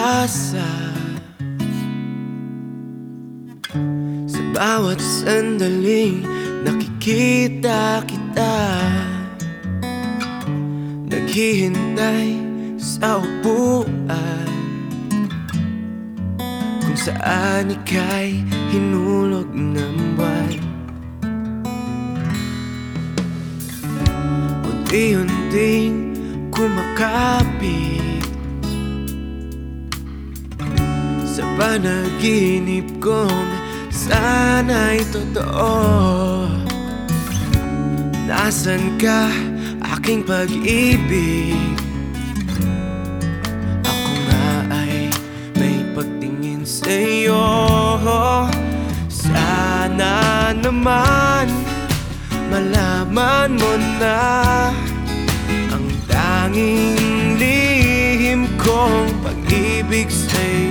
Umaasa Sa bawat sandaling nakikita kita. Naghihintay sa upuan. Kung saan ika'y hinulog ng buwan. Unti-unting kumakapit panaginip kong sana'y totoo. Nasaan ka aking pag-ibig? Ako nga ay may pagtingin sa'yo. Sana naman malaman mo na Ang tanging lihim kong pag-ibig sa'yo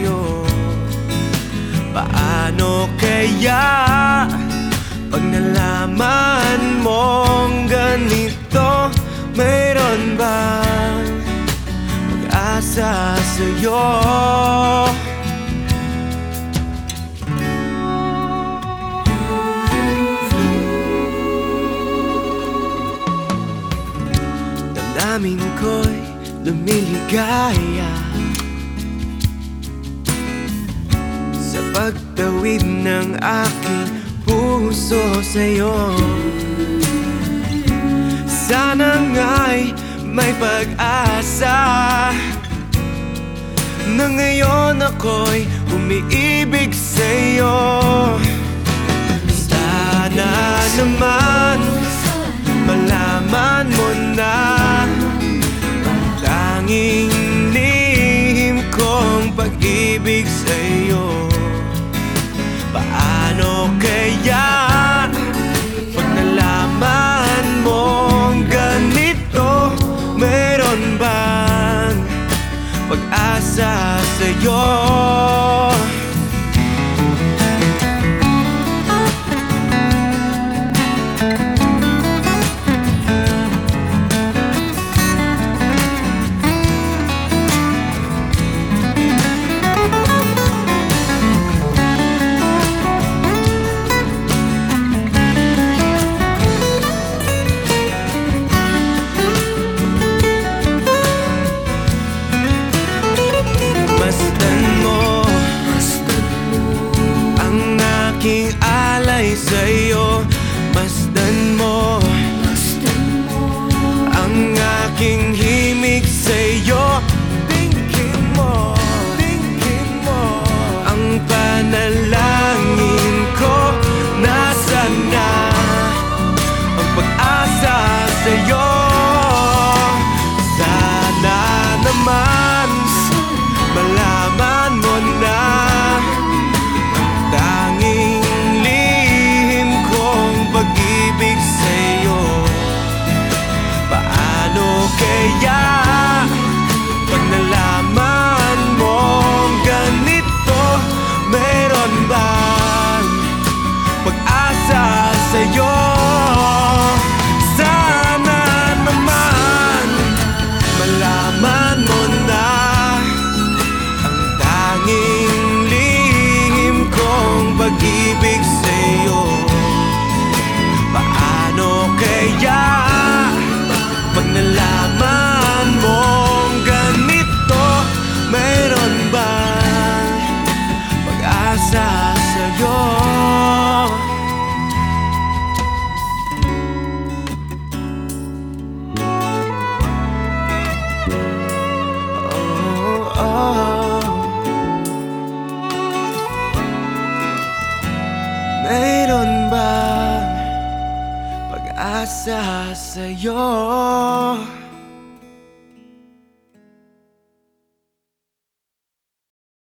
Paano kaya pag nalaman mong ganito Mayroon bang pag-asa sa'yo? Damdamin ko'y lumiligaya pagtawid ng aking puso sa'yo. Sana nga'y may pag-asa Na ngayon ako'y umiibig sa'yo. Sana naman malaman mo na Ang tanging lihim kong pag-ibig sa'yo Paano sa'yo pag-ibig sa'yo. Paano kaya? Pag nalaman ba pag-asa sa'yo?